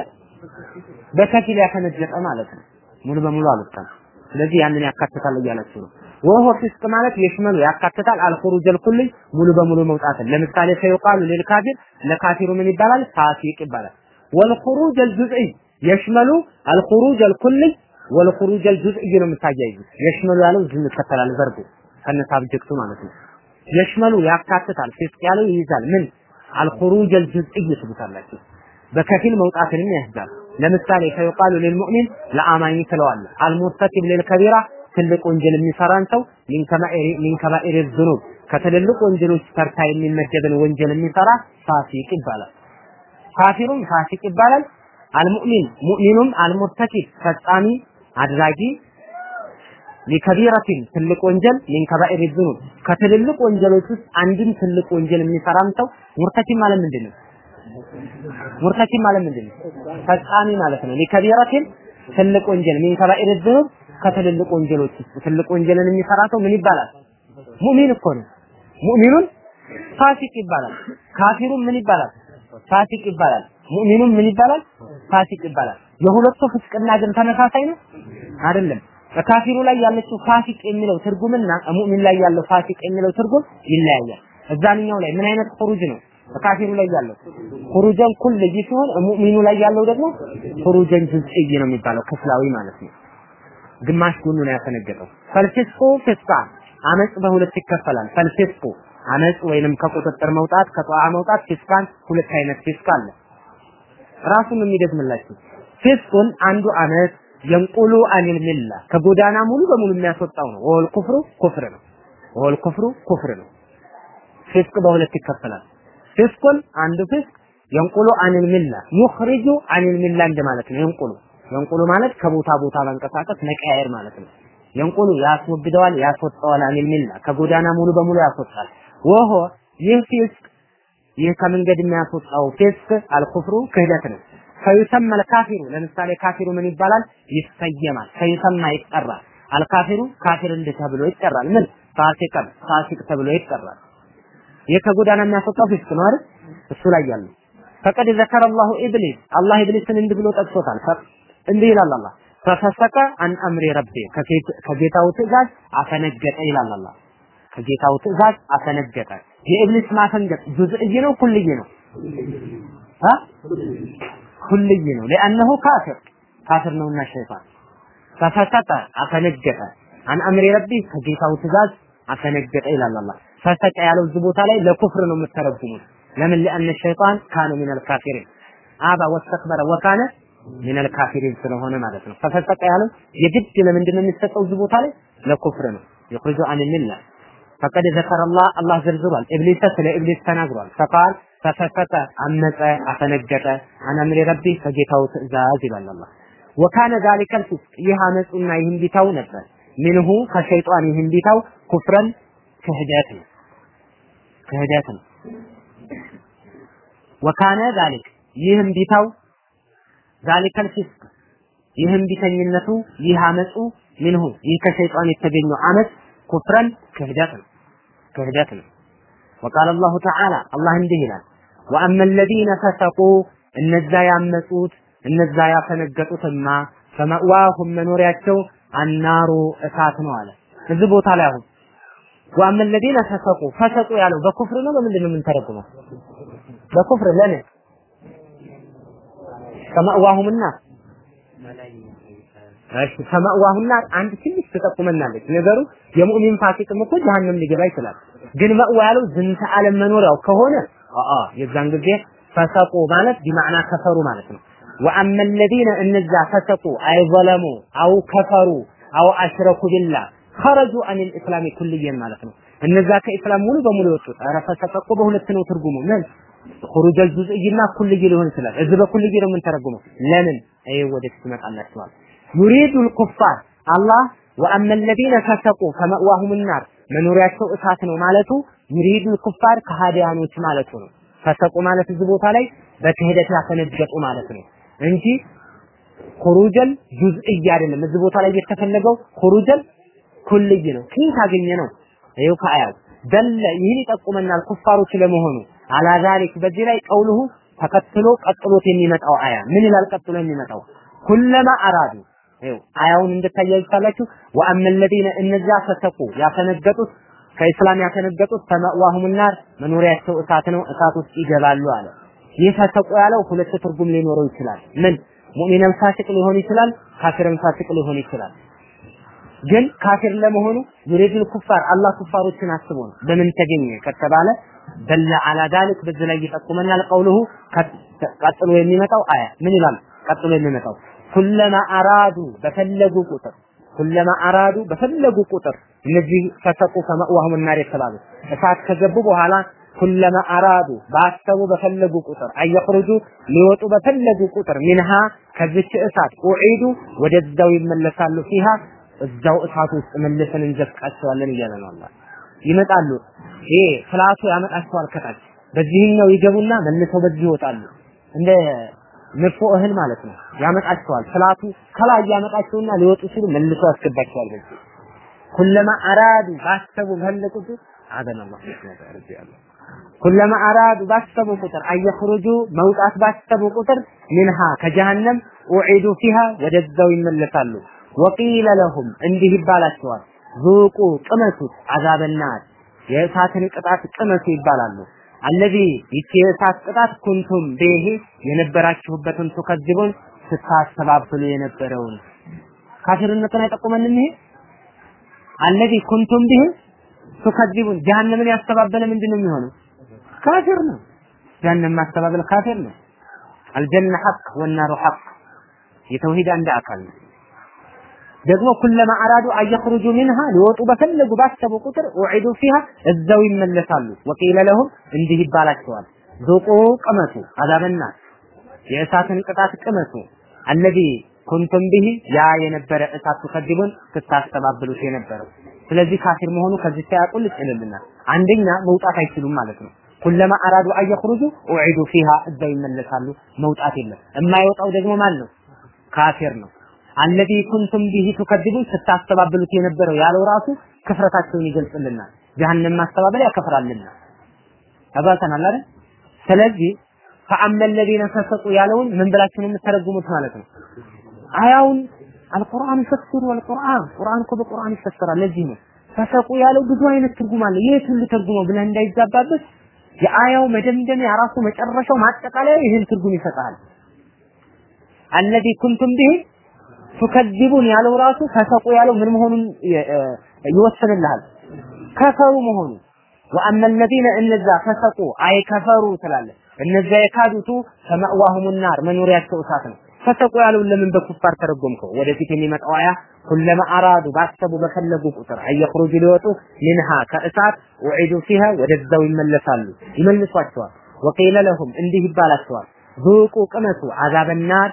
በከፊል ያከነጀጠ ማለት ነው። ሙሉ በሙሉ አልወጣም። ስለዚህ ያንን ያካትታል እያላችሁ ነው። ወሆ ማለት የሽመሉ ያካትታል አልኹሩጀል ኩሊ ሙሉ በሙሉ መውጣትን። ለምሳሌ ፈይቃሉ ለልካፊር ለካፊሩ ምን ይባላል? فاسق ይባላል። والخروج الجزئي يشمل الخروج الكلي والخروج الجزئي ነው የምታያይዙት። يشمل ያለው እዚህ ይከተላል verb ኡ ከነ subject ኡ ማለት ነው። يشمل ያካትታል፣ فسق ያለው ይይዛል። ምን الخروج الجزئي ትሉታላችሁ። በከፊል መውጣትንም ያስዛል። ለምሳሌ فيقال للمؤمن ለአማኝ ትለዋለህ المرتكب للكبيرة ትልቅ ወንጀል የሚሰራን ሰው من كبائر من كبائر الذنوب ከትልልቅ ወንጀሎች ተርታ የሚመደብን ወንጀል የሚሰራ فاسق ይባላል። ካፊሩም فاسق ይባላል። المؤمن ሙእሚኑም المرتكب ፈጻሚ አድራጊ لكبيرة ትልቅ ወንጀል من كبائر الذنوب ከትልልቅ ወንጀሎች ውስጥ አንድን ትልቅ ወንጀል የሚሰራም ሰው مرتكب ማለት ምንድን ነው? مرتكب ማለት ምንድን ነው? ፈጻሚ ማለት ነው። لكبيرة ትልቅ ወንጀል من كبائر الذنوب ከትልልቅ ወንጀሎች ውስጥ ትልቅ ወንጀልን የሚሰራ ሰው ምን ይባላል? ሙእሚን እኮ ነው። ሙእሚኑን ፋሲቅ ይባላል። ካፊሩን ምን ይባላል? ፋሲቅ ይባላል። ሙእሚኑን ምን ይባላል? ፋሲቅ ይባላል። የሁለቱ ፍስቅና ግን ተመሳሳይ ነው አይደለም። በካፊሩ ላይ ያለችው ፋሲቅ የሚለው ትርጉምና ሙእሚን ላይ ያለው ፋሲቅ የሚለው ትርጉም ይለያያል። እዛንኛው ላይ ምን አይነት ኹሩጅ ነው? በካፊሩ ላይ ያለው ኹሩጀን ኩልይ ሲሆን ሙእሚኑ ላይ ያለው ደግሞ ኹሩጀን ጁዝኢ ነው የሚባለው ክፍላዊ ማለት ነው። ግማሽ ጎኑ ነው ያፈነገጠው። ፈልፊስቁ ፊስቃ አመጽ በሁለት ይከፈላል። ፈልፊስቁ አመጽ ወይንም ከቁጥጥር መውጣት ከጧዓ መውጣት ፊስቃን ሁለት አይነት ፊስቅ አለ። ራሱን የሚደግምላችሁ ፊስቁን አንዱ አመጽ የንቁሉ አኒል ሚላ ከጎዳና ሙሉ በሙሉ የሚያስወጣው ነው። ወል ኩፍሩ ኩፍር ነው። ወል ኩፍሩ ኩፍር ነው። ፊስቅ በሁለት ይከፈላል። فسق አንዱ فسق ينقل عن الملة يخرج عن الملة እንደማለት ነው። ينقل ينقل ማለት ከቦታ ቦታ መንቀሳቀስ መቀያየር ማለት ነው። ينقل ያስወግደዋል፣ ያስወጣዋል። عن الملة ከጎዳና ሙሉ በሙሉ ያስወጣል። وهو ይህ فسق ይህ ከመንገድ የሚያስወጣው فسق الكفر ክህደት ነው። فيسمى الكافر ለምሳሌ ካፊሩ ምን ይባላል? ይሰየማል። فيسمى ይጠራል። الكافر ካፊር እንደ ተብሎ ይጠራል። ምን فاسقا فاسق ተብሎ ይጠራል። ይህ ከጎዳና የሚያስወጣው فسق ነው አይደል? እሱ ላይ ያለው فقد ذكر الله إبليس አላህ ኢብሊስን እንዲህ ብሎ ጠቅሶታል። እንዲህ ይላል አላህ። ففسق عن أمر ربه ከጌታው ትእዛዝ አፈነገጠ ይላል አላህ። ከጌታው ትእዛዝ አፈነገጠ። የኢብሊስ ማፈንገጥ جزئي ነው كلي ነው? አ? كلي ነው። لأنه كافر ካፊር ነውና ሸይጣን። ففسق አፈነገጠ። عن أمر ربه ከጌታው ትእዛዝ አፈነገጠ ይላል አላህ። فسق ያለው እዚህ ቦታ ላይ ለኩፍር ነው የምትተረጉሙት። ለምን? ለአን ሸይጣን ካነ ሚነል ካፊሪን። አባ ወስተክበረ ወካነ ሚነል ካፊሪን ስለሆነ ማለት ነው። ፈፈሰቀ ያለው የግድ ለምንድን ነው የሚሰጠው? እዚህ ቦታ ላይ ለኩፍር ነው። ይخرج عن المله فقد ذكر الله الله ዘርዝሯል። ኢብሊስ ስለ ኢብሊስ ተናግሯል። ፈቃል ፈፈሰቀ አመፀ፣ አፈነገጠ አን አምሪ ረቢ ከጌታው ትእዛዝ ይላል አላህ። ወካነ ዛሊከ ልፍስቅ ይህ አመፁና ይህ እምቢታው ነበር። ምንሁ ከሸይጣን ይህ እምቢታው ኩፍረን ክህደት ነው ክህደት ذلك الفسق ይህም ቢተኝነቱ ይህ አመፁ ምንሁ ይህ ከሸይጣን የተገኘው አመፅ ኩፍረን ክህደት ነው ክህደት ነው وقال الله تعالى الله እንዲህ ይላል وأما الذين فسقوا እነዛ ያመፁት እነዛ ያፈነገጡትማ ፈመእዋሁም መኖሪያቸው አናሩ እሳት ነው አለ እዚህ ቦታ ላይ አሁን وأما الذين فسقوا فسقوا ያለው በኩፍር ነው በምንድን ነው የምንተረጉመው በኩፍር ለምን ከማዋሁምና እሺ ከማዋሁና አንድ ትንሽ ትጠቁመናለች ነገሩ የሙእሚን ፋሲቅም እኮ ጀሃነም ሊገባ ይችላል። ግን መእዋ ያለው ዝንተ ዓለም መኖሪያው ከሆነ አአ የዛን ጊዜ ፈሰቁ ማለት ቢማዕና ከፈሩ ማለት ነው። ወአመ الذين እነዛ ፈሰቁ አይ ظለሙ አው ከፈሩ አው አሽረኩ ቢላህ خرጁ عن الاسلام كليا ማለት ነው። እነዛ ከኢስላም ሙሉ በሙሉ የወጡት ኧረ ፈሰቁ በሁለት ነው ትርጉሙ። ምን? ሁሩጅ አልጁዝኢና ኩልይ ሊሆን ይችላል። እዚህ በኩልይ ነው የምንተረጉመው። ለምን ይሄ ወደፊት ይመጣላችኋል። ዩሪዱ ልኩፋር አላህ ወአመ ለዚነ ፈሰቁ ፈመእዋሁም ናር መኖሪያቸው እሳት ነው ማለቱ ዩሪዱ ልኩፋር ከሃዲያኖች ማለቱ ነው። ፈሰቁ ማለት እዚህ ቦታ ላይ በክህደት ያፈነገጡ ማለት ነው እንጂ ሁሩጀል ጁዝእይ አይደለም። እዚህ ቦታ ላይ የተፈለገው ሁሩጀል ኩልይ ነው። ከየት አገኘ ነው? ይኸው ከአያው ደለ ይህን ይጠቁመናል ኩፋሮች ለመሆኑ አላዛሊክ በዚህ ላይ ቀውልሁ ተከትሎ ቀጥሎት የሚመጣው አያ ምን ይላል? ቀጥሎ የሚመጣው ኩለማ አራዱ ይኸው አያውን እንድታያይቻላችሁ ወአመ ለዚነ እነዚያ ፈሰቁ ያፈነገጡት ከኢስላም ያፈነገጡት ፈመዋሁም ናር መኖሪያቸው እሳት ነው፣ እሳት ውስጥ ይገባሉ አለ። ይህ ፈሰቁ ያለው ሁለት ትርጉም ሊኖረው ይችላል። ምን ሙእሚንም ፋሲቅ ሊሆን ይችላል፣ ካፊርም ፋሲቅ ሊሆን ይችላል። ግን ካፊር ለመሆኑ ዩሪዱል ኩፋር አላህ ኩፋሮችን አስቦ ነው። በምን ተገኘ ከተባለ ደለ አላ ዳሊክ በዚህ ላይ ይጠቁመናል ቀውሉሁ። ቀጥሎ የሚመጣው አያ ምን ይላል? ቀጥሎ የሚመጣው ኩለማ አራዱ በፈለጉ ቁጥር ኩለማ አራዱ በፈለጉ ቁጥር እነዚህ ፈሰቁ ከመእዋሁም ናር የተባሉ እሳት ከገቡ በኋላ ኩለማ አራዱ ባሰቡ በፈለጉ ቁጥር አየኽሩጁ ሊወጡ በፈለጉ ቁጥር ሚንሃ ከዚች እሳት ኡዒዱ ወደዛው ይመለሳሉ። ፊሃ እዛው እሳት ውስጥ መልሰን እንዘፍቃቸዋለን እያለ ነው አላህ። ይመጣሉ ይሄ ፍላቱ ያመጣቸዋል ከታች። በዚህኛው ይገቡና መልሰው በዚህ ይወጣሉ። እንደ ንፎ እህል ማለት ነው። ያመጣቸዋል። ፍላቱ ከላይ ያመጣቸውና ሊወጡ ሲሉ መልሶ ያስገባቸዋል በዚህ። ኩለማ አራዱ ባሰቡ ፈለቁት አደን አላህ ያለው ኩለማ አራዱ ባሰቡ ቁጥር አየኽሩጁ መውጣት ባሰቡ ቁጥር ሚንሃ ከጀሃነም ኡዒዱ ፊሃ ወደዛው ይመለሳሉ። وقيل لهم እንዲህ ይባላቸዋል። ذوقوا ቅመሱት عذاب النار የእሳትን ቅጣት ቅመሱ ይባላሉ። الذي ይቺ የእሳት ቅጣት كنتم به የነበራችሁበትን تكذبون ስታስተባብሉ የነበረውን ካፊርነትን አይጠቁመንም ይሄ? الذي كنتم به تكذبون ጀሃነምን ያስተባበለ ምንድን ነው የሚሆነው? ካፊር ነው። ጀሃነም ማስተባበል ካፊር ነው። አልጀነ ሐቅ ወናሩ ሐቅ። የተውሂድ አንድ አካል ነው ደግሞ ኩለማ አራዱ አየኽሩጁ ሚንሃ ሊወጡ በፈለጉ ባሰቡ ቁጥር ኡዒዱ ፊሃ እዛው ይመለሳሉ። ወቂለ ለሁም እንዲህ ይባላቸዋል። ዙቁ ቅመሱ አዛበና የእሳትን ቅጣት ቅመሱ አለዚ ኩንቱም ቢሂ ያ የነበረ እሳት ትከዲቡን ስታስተባብሉት የነበረው። ስለዚህ ካፊር መሆኑ ከዚህ ሳያቁል ይችልልናል አንደኛ መውጣት አይችሉም ማለት ነው። ኩለማ አራዱ አየኽሩጁ ኡዒዱ ፊሃ እዛው ይመለሳሉ። መውጣት የለም። የማይወጣው ደግሞ ማን ነው? ካፊር ነው አለዚ ኩንቱም ቢሂ ቱከዲቡን ስታስተባብሉት የነበረው ያለው ራሱ ክፍረታቸውን ይገልጽልናል ጀሃነም ማስተባበል ያከፍራልና ተባልተናል አይደል ስለዚህ ፈአመ الذين ፈሰቁ ያለውን ምን ብላችሁ ነው የምትተረጉሙት ማለት ነው አያውን አልቁርአን ይፈስሩ አልቁርአን ቁርአን እኮ በቁርአን ይፈሰራል። ለዚህ ነው ፈሰቁ ያለው ብዙ አይነት ትርጉም አለ። የቱን ልተርጉመው ብለህ እንዳይዛባበት የአያው መደምደሚያ ራሱ መጨረሻው ማጠቃለያ ይህን ትርጉም ይሰጣል። አለዚ ኩንቱም ቢሂ ቱከዚቡን ያለው ራሱ ፈሰቁ ያለው ምን መሆኑን ይወስንልሃል። ከፈሩ መሆኑ ወአመ الذين እነዛ ፈሰቁ አይ ከፈሩ ትላለህ። እነዛ የካዱቱ ፈመእዋሁም ናር መኖሪያቸው እሳት ነው። ፈሰቁ ያለውን ለምን በኩፋር ተረጎምከው? ወደፊት የሚመጣው አያ ኩለማ አራዱ ባሰቡ በፈለጉ ቁጥር አየኽሩጁ ሊወጡ ሚንሃ ከእሳት ወዒዱ ፊሃ ወደዛው ይመለሳሉ ይመልሷቸዋል። ወቂለ ለሁም እንዲህ ይባላቸዋል ዙቁ ቅመሱ አዛበ ናር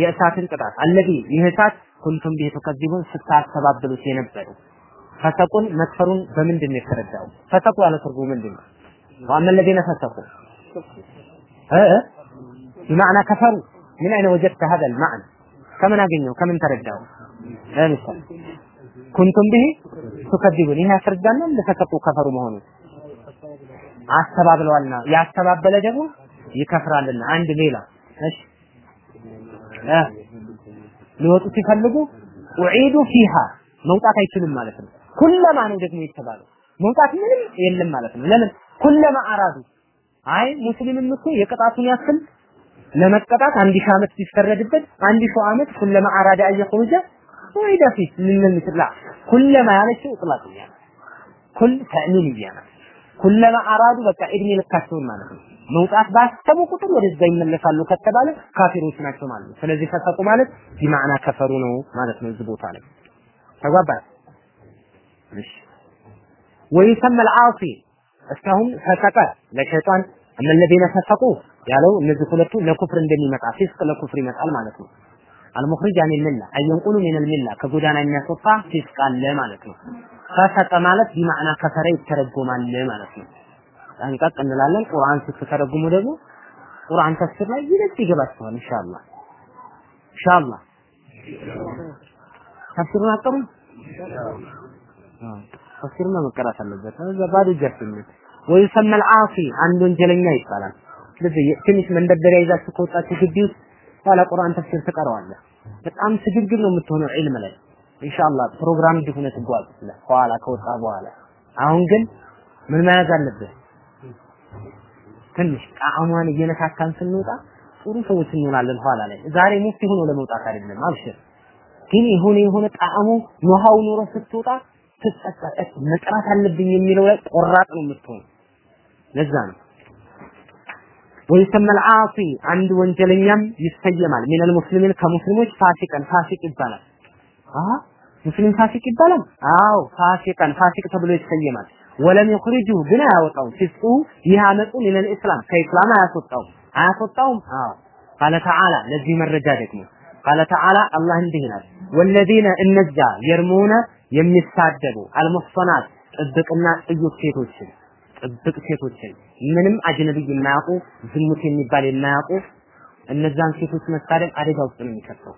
የእሳትን ቅጣት አለዚ ይህ እሳት ኩንቱም ቢሂ ቱከዚቡን ስታስተባብሉት የነበሩ ፈሰቁን መክፈሩን በምንድን ነው የተረዳው? ፈሰቁ ያለ ትርጉሙ ምንድን ነው? ወአመ الذين فسقوا እ بمعنى كفروا من أين وجدت هذا المعنى ከምን አገኘው ከምን ተረዳው ለምሳሌ ኩንቱም ቢሂ ቱከዚቡን ይሄ ያስረዳናል ለፈሰቁ ከፈሩ መሆኑ አስተባብለዋልና ያስተባበለ ደግሞ ይከፍራልና አንድ ሌላ እሺ እ ሊወጡ ሲፈልጉ ኡዒዱ ፊሃ መውጣት አይችልም ማለት ነው። ኩለማ ነው ደግሞ የተባለው መውጣት ምንም የለም ማለት ነው። ለምን? ኩለማ አራዱ። አይ ሙስሊምም እኮ የቅጣቱን ያክል ለመቀጣት አንድ ሺህ ዓመት ሲፈረድበት አንድ ሺህ ዓመት ኩለማ አራዳ አየኹሩጀ ወይዳ ፊት ልንል ኩለማ ያለችው እጥላቅ ኩል ተእሚን ይያና ኩለማ አራዱ በቃ እድሜ ልካቸውን ማለት ነው መውጣት ባሰቡ ቁጥር ወደዛ ይመለሳሉ ከተባለ ካፊሮች ናቸው ማለት ነው። ስለዚህ ፈሰቁ ማለት ቢማዕና ከፈሩ ነው ማለት ነው። እዚህ ቦታ ላይ ተጓባል። እሺ ወይሰመ አልዓሲ እስካሁን ፈሰቀ ለሸይጣን እነለዚነ ፈሰቁ ያለው እነዚህ ሁለቱ ለኩፍር እንደሚመጣ ፊስቅ ለኩፍር ይመጣል ማለት ነው። አልሙኽሪጅ አን ሚላ አየንቁሉ ሚነል ሚላ ከጎዳና የሚያስወጣ ፊስቅ አለ ማለት ነው። ፈሰቀ ማለት ቢማዕና ከፈረ ይተረጎማል ማለት ነው። ጠንቀቅ እንላለን። ቁርአን ስትተረጉሙ ደግሞ ቁርአን ተፍሲር ላይ ይደስ ይገባችኋል። ኢንሻአላህ ኢንሻአላህ። ተፍሲሩን አቀሩ ተፍሲሩን መቀራት አለበት። ባዶ እጃችን ወይ ሰመል አንድ ወንጀለኛ ይባላል። ስለዚህ ትንሽ መንደርደሪያ ይዛችሁ ከወጣችሁ ግቢ ውስጥ ኋላ ቁርአን ተፍሲር ትቀረዋለህ። በጣም ስግብግብ ነው የምትሆነው ዒልም ላይ። ኢንሻአላህ ፕሮግራም ሆነ ትጓዛለህ ኋላ ከወጣ በኋላ። አሁን ግን ምን መያዝ አለብህ ትንሽ ጣዕሟን እየነካካን ስንወጣ ጥሩ ሰዎች እንሆናለን ኋላ ላይ። ዛሬ ሙፍቲ ሆኖ ለመውጣት አይደለም አብሽር። ግን የሆነ የሆነ ጣዕሙ ኖሃው ኖሮ ስትወጣ ትጸጸት መቅራት አለብኝ የሚለው ላይ ቆራጥ ነው የምትሆን ለዛ ነው። ወይሰመ አልዓሲ አንድ ወንጀለኛም ይሰየማል። ሚነል ሙስሊሚን ከሙስሊሞች ፋሲቀን ፋሲቅ ይባላል። አ ሙስሊም ፋሲቅ ይባላል? አዎ ፋሲቀን ፋሲቅ ተብሎ ይሰየማል ወለም ይخرጁ ግን አያወጣው ፊስቁ ይህ አመጡ ኢስላም ከኢስላም አያስወጣው አያስወጣውም? አዎ። ቃለ ተዓላ ለዚህ መረጃ ደግሞ ቃለ ተዓላ አላህ እንዲህ ይላል ወለዚነ እነዛ የርሙነ የሚሳደቡ አልሙህሰናት ጥብቅና ጥዩቅ ሴቶችን ጥብቅ ሴቶችን ምንም አጅነብይ የማያውቁ ዝሙት የሚባል የማያውቁ እነዛን ሴቶች መሳደብ አደጋ ውስጥ ነው የሚከተው።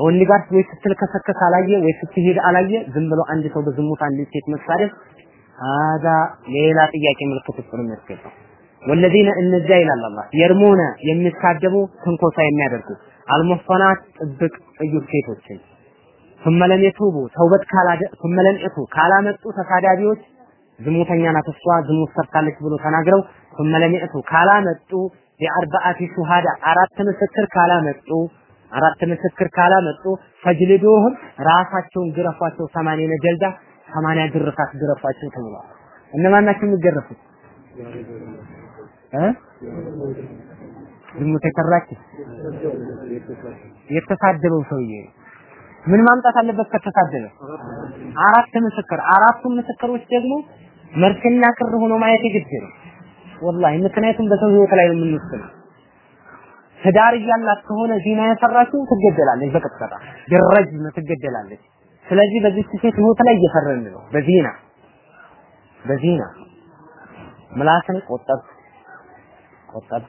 ወንድ ጋር ወይ ስትልከሰከስ አላየ ወይ ስትሄድ አላየ ዝም ብሎ አንድ ሰው በዝሙት አንድ ሴት መሳደብ አዳ ሌላ ጥያቄ ምልክት ውስጥ ነው የሚያስገባው። ወለዚነ እነዚያ ይላል አላህ የርሙነ የሚሳደቡ ትንኮሳ የሚያደርጉ አልሙህሰናት ጥብቅ ጥዩቅ ሴቶችን ثم لم يتوبوا ተውበት ካላደ ثم لم يتوبوا ካላመጡ ተሳዳቢዎች ዝሙተኛ ናት እሷ ዝሙት ሰርታለች ብሎ ተናግረው ثم لم يتوبوا ካላመጡ የአርባአቲ ሹሃዳ አራት ምስክር ካላመጡ አራት ምስክር ካላመጡ ፈጅልዱሁም ራሳቸውን ግረፏቸው ሰማንያ ነጀልዳ ሰማንያ ግርፋት ግረፏቸው ተብሏል። እነማን ናቸው የሚገረፉት? ዝሙት የሰራች የተሳደበው ሰውዬ ምን ማምጣት አለበት ከተሳደበ? አራት ምስክር። አራቱም ምስክሮች ደግሞ መርፍና ክር ሆኖ ማየት የግድ ነው። ወላሂ ምክንያቱም በሰው ህይወት ላይ ነው የምንወስነው። ትዳር እያላት ከሆነ ዚና የሰራችው ትገደላለች፣ በቅጥቀጣ ድረጅም ትገደላለች። ስለዚህ በዚህ ሴት ህይወት ላይ እየፈረድን ነው። በዚና በዚና ምላስን ቆጠብ ቆጠብ።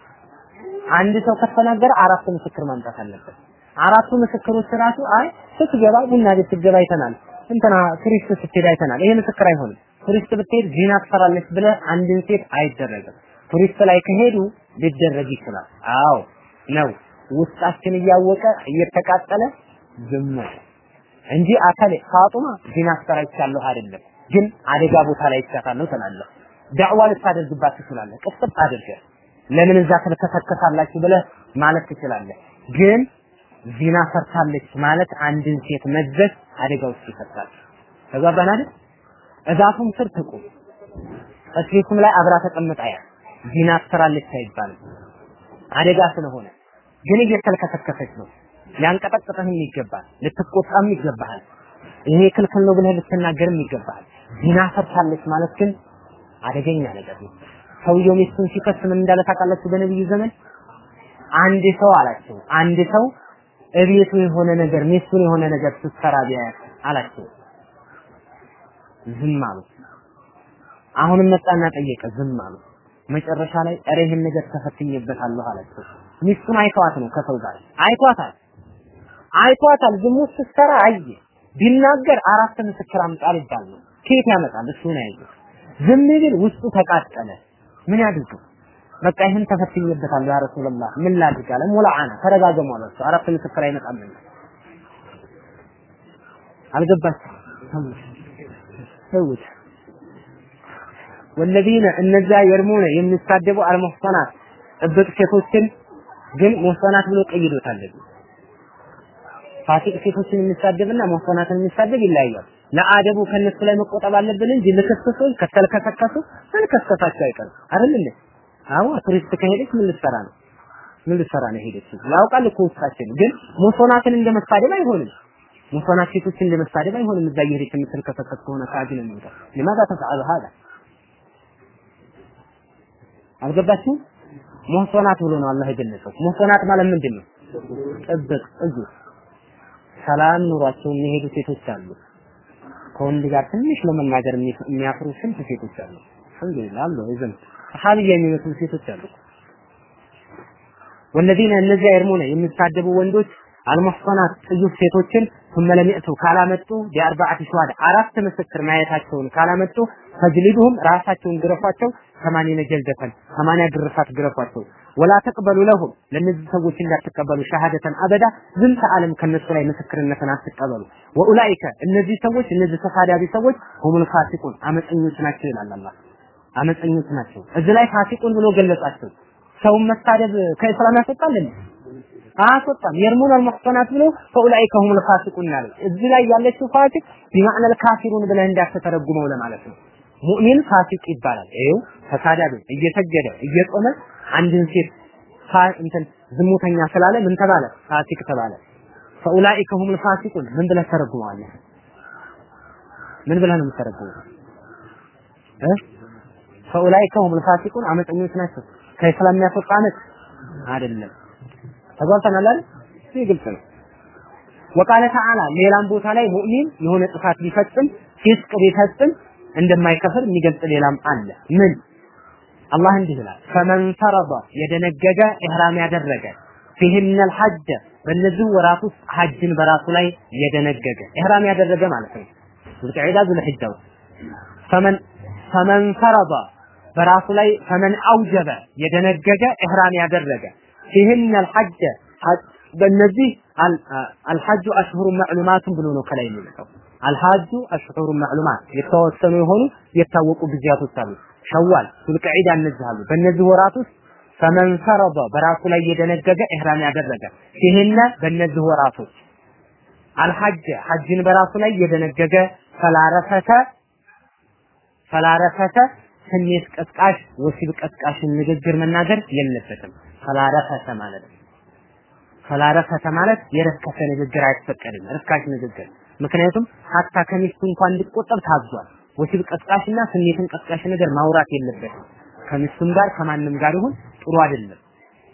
አንድ ሰው ከተናገረ አራት ምስክር ማምጣት አለበት። አራቱ ምስክሮች ራሱ አይ ስትገባ ቡና ቤት ስትገባ አይተናል፣ እንትና ቱሪስት ስትሄድ አይተናል። ይሄ ምስክር አይሆንም። ቱሪስት ብትሄድ ዚና ትሰራለች ብለህ አንድን ሴት አይደረግም። ቱሪስት ላይ ከሄዱ ሊደረግ ይችላል። አዎ ነው። ውስጣችን እያወቀ እየተቃጠለ ዝም እንጂ አካል ፋጡማ ዚና አሰራይቻለሁ አይደለም፣ ግን አደጋ ቦታ ላይ ይቻታለሁ ትላለህ። ዳዕዋ ልታደርግባት ትችላለህ። ቅጥጥ አድርገህ ለምን እዛ ተልከሰከሳላችሁ ብለህ ማለት ትችላለህ። ግን ዚና ሰርታለች ማለት አንድን ሴት መዘዝ አደጋ ውስጥ ይከታል። ተግባባን አይደል? እዛፉም ስር ትቁም፣ እስቤቱም ላይ አብራ ተቀምጣ ያ ዚና ትሰራለች አይባልም። አደጋ ስለሆነ ግን እየተልከሰከሰች ነው። ሊያንቀጠቅጥህም ይገባል፣ ልትቆጣም ይገባሃል። ይሄ ክልክል ነው ብለህ ልትናገርም ይገባሃል። ዚና ሰርታለች ማለት ግን አደገኛ ነገር ነው። ሰውየው ሚስቱን ሲከስ ምን እንዳለ ታውቃላችሁ? በነብዩ ዘመን አንድ ሰው አላቸው፣ አንድ ሰው እቤቱ የሆነ ነገር ሚስቱን የሆነ ነገር ስትሰራ ቢያያት አላቸው። ዝም አሉ። አሁንም መጣና ጠየቀ፣ ዝም አሉ። መጨረሻ ላይ ኧረ ይህን ነገር ተፈትኜበታለሁ አላቸው። ሚስቱን አይተዋት ነው ከሰው ጋር አይቷታል፣ አይቷታል። ዝሙት ስትሰራ አየ። ቢናገር አራት ምስክር አምጣ ሊባል ነው። ከየት ያመጣል? እሱን ያየ ዝም ቢል ውስጡ ተቃጠለ። ምን ያድርግ? በቃ ይህን ተፈትኜበታለሁ ያ ረሱላህ ምን ላድርግ አለ። ሙላዓና ተረጋገሙ አላቸው። አራት ምስክር አይመጣምና አልገባችም። ሰውት ወለዚነ እነዛ የርሙነ የሚሳደቡ አልሙህሰናት ጥብቅ ሴቶችን ግን ሙህሰናት ብሎ ቀይዶታል። ፋሲቅ ሴቶችን የሚሳደብና ሙህሰናትን የሚሳደብ ይለያያል። ለአደቡ ከነሱ ላይ መቆጠብ አለብን እንጂ ልክስክሶች ከተልከሰከሱ መልከስከሳቸው አይቀርም አይደል እንዴ? አዎ ቱሪስት ከሄደች ምን ልትሰራ ነው? ምን ልትሰራ ነው ሄደች? ያውቃል እኮ ውስጣችን። ግን ሙሶናትን እንደ መሳደብ አይሆንም። ሙሶናት ሴቶችን እንደ መሳደብ አይሆንም። እዛ እየሄደች የምትልከሰከስ ከሆነ ከአጅ ነው የሚወጣው። لماذا تفعل هذا አልገባችሁም? ሙህሰናት ብሎ ነው አላህ የገለጸው። ሙህሰናት ማለት ምንድን ነው? ጥብቅ እዩ። ሰላም ኑሯቸው የሚሄዱ ሴቶች አሉ። ከወንድ ጋር ትንሽ ለመናገር የሚያፍሩ ስንት ሴቶች አሉ። አልሐምዱሊላህ አሉ ይዘን ሰሃቢያ የሚመስሉ ሴቶች አሉ። ወለዚነ እነዚያ የርሙነ የሚሳደቡ ወንዶች አልሙህሰናት ጥዩፍ ሴቶችን ثم لم يأتوا ካላመጡ ቢአርባዓት ሸዋድ አራት ምስክር ማየታቸውን ካላመጡ ፈጅሊዱሁም ራሳቸውን ግረፏቸው ሰማንያ ጀልደተን ሰማንያ ግርፋት ግረፏቸው ወላ ተቅበሉ ለሁም ለነዚህ ሰዎች እንዳትቀበሉ ሸሃደተን አበዳ ዝንተ ዓለም ከነሱ ላይ ምስክርነትን አትቀበሉ ወኡላኢከ እነዚህ ሰዎች እነዚህ ተሳዳቢ ሰዎች ሁሙል ፋሲቁን አመፀኞች ናቸው ይላል አላህ አመፀኞች ናቸው እዚህ ላይ ፋሲቁን ብሎ ገለጻቸው ሰውን መሳደብ ከእስላም ያስወጣል እንዴ አያስወጣም። የርሙን አልሙህሰናት ብሎ ፈኡላኢከ ሁሙል ፋሲቁን ያለ እዚህ ላይ ያለችው ፋሲቅ ቢማዕና ካፊሩን ብለህ እንዳትተረጉመው ለማለት ነው። ሙእሚን ፋሲቅ ይባላል። ይኸው ተሳዳቢ እየሰገደ እየጾመ አንድን ሴት እንትን ዝሙተኛ ስላለ ምን ተባለ? ፋሲቅ ተባለ። ፈኡላኢከ ሁሙል ፋሲቁን ምን ብለህ ተረጉመዋለህ? ምን ብለህ ነው የምትተረጉመው? እ? ፈኡላኢከ ሁሙል ፋሲቁን አመፀኞች ናቸው። ከእስላም የሚያስወጣ አመፅ አይደለም ተጓልተናል አይደል? ይህ ግልጽ ነው። ወቃለ ተዓላ ሌላም ቦታ ላይ ሙእሚን የሆነ ጥፋት ቢፈጽም ፊስቅ ቢፈጽም እንደማይከፍል የሚገልጽ ሌላም አለ። ምን አላህ እንዲህ ይላል፣ ፈመን ፈረደ የደነገገ ኢህራም ያደረገ ፊህነ አልሐጀ በእነዚህ ወራት ውስጥ ሐጅን በራሱ ላይ የደነገገ ኢህራም ያደረገ ማለት ነው። ዙልቀዒዳ ዙልሕጃ ፈመን ፈመን ፈረደ በራሱ ላይ ፈመን አውጀበ የደነገገ ኢህራም ያደረገ ፊህነ አልሐጀ በእነዚህ አልሐጁ አሽሁሩ ማዕሉማቱን ብሎ ነው ከላይ የሚመጣው። አልሐጁ አሽሁሩ ማዕሉማት የተወሰኑ የሆኑ የታወቁ ጊዜያቶች አሉ። ሸዋል፣ ዙልቀዒዳ እነዚህ አሉ። በእነዚህ ወራት ውስጥ ፈመን ፈረደ በራሱ ላይ የደነገገ ኢህራም ያደረገ ፊህነ በእነዚህ ወራቶች አልሐጀ ሐጅን በራሱ ላይ የደነገገ ፈላረፈተ ፈላረፈተ ስሜት ቀስቃሽ ወሲብ ቀስቃሽን ንግግር መናገር የለበትም። ፈላረፈተ ማለት ፈላረፈተ ማለት የረከሰ ንግግር አይፈቀድም፣ ርካሽ ንግግር። ምክንያቱም ሀታ ከሚስቱ እንኳን እንዲቆጠብ ታዟል። ወሲብ ቀስቃሽና ስሜትን ቀስቃሽ ነገር ማውራት የለበትም። ከሚስቱም ጋር ከማንም ጋር ይሁን ጥሩ አይደለም።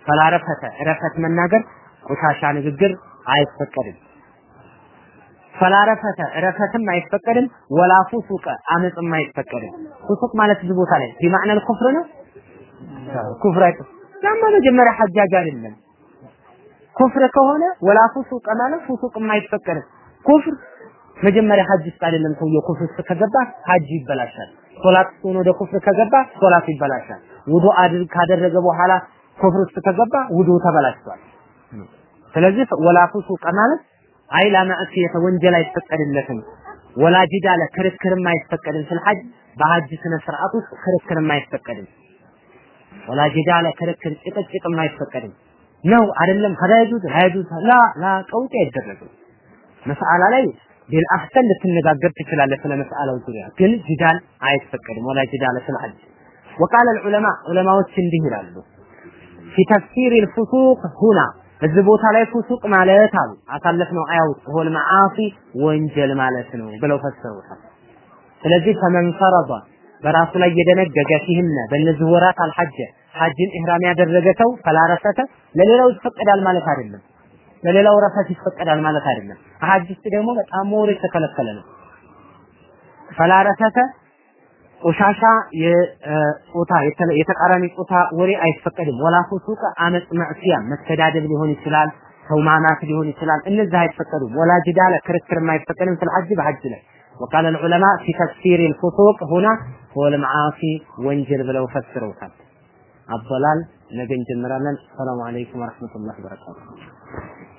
ፈላረፈተ ረፈት መናገር ቆሻሻ ንግግር አይፈቀድም። ፈላረፈተ ረፈትም አይፈቀድም። ወላ ፉሱቀ አመፅም አይፈቀድም። ፉሱቅ ማለት እዚህ ቦታ ላይ ቢማዕነል ኩፍር ነው። ኩፍር አይደለም። ያማ መጀመሪያ ሐጃጅ አይደለም። ኩፍር ከሆነ ወላ ፉሱቅ ማለት ፉሱቅም አይፈቀድም። ኩፍር መጀመሪያ ሐጅ ውስጥ አይደለም ሰውየው ኩፍር ውስጥ ከገባ ሐጅ ይበላሻል። ሶላት ውስጥ ወደ ኩፍር ከገባ ሶላት ይበላሻል። ውዱ አድርግ ካደረገ በኋላ ኩፍር ውስጥ ከገባ ውዱ ተበላሽቷል። ስለዚህ ወላ ፉሱቅ ማለት አይ ላ ማዕሲየተ ወንጀል አይፈቀድለትም ወላ ጂዳለ ክርክርም አይፈቀድም ስለ ሐጅ በሐጅ ስነ ስርዓት ውስጥ ክርክርም አይፈቀድም ወላ ጀዳለ ክርክር፣ ጭቅጭቅም ነው አይደለም፣ ከዳይዱት ሀይዱት ላ ላ ቀውጥ አይደረግም። መስአላ ላይ ቢልአህሰን ልትነጋገር ትችላለህ ስለ መስአላው ዙሪያ ግን ጅዳል አይፈቀድም። ወላ ጅዳለ ሐጅ وقال العلماء ዑለማዎች እንዲህ ይላሉ في تفسير الفسوق هنا እዚህ ቦታ ላይ ፉሱቅ ማለት አሉ አሳለፍ ነው አያውት ሆል መዓሲ ወንጀል ማለት ነው ብለው ፈሰሩታል። ስለዚህ ፈመን ፈረዷ በራሱ ላይ የደነገገ ፊህነ በእነዚህ ወራት አልሐጀ ሐጅን ኢህራም ያደረገ ሰው ፈላረፈተ ለሌላው ይፈቀዳል ማለት አይደለም። ለሌላው ረፈት ይፈቀዳል ማለት አይደለም። ሐጅ ውስጥ ደግሞ በጣም ሞር የተከለከለ ነው። ፈላረፈተ ቆሻሻ የጾታ የተቃራኒ ጾታ ወሬ አይፈቀድም። ወላ ፉሱቅ አመጽ፣ መዕሲያ መስተዳደብ ሊሆን ይችላል፣ ሰው ማናት ሊሆን ይችላል። እነዚህ አይፈቀዱም። ወላ ጅዳለ ክርክርም አይፈቀድም። ስለ ሐጅ በሐጅ ላይ وقال العلماء في تفسير الفسوق هنا هو المعاصي ወንጀል ብለው ፈስረውታል። አበላል ነገ እንጀምራለን። ሰላም አለይኩም ወራህመቱላሂ ወበረካቱ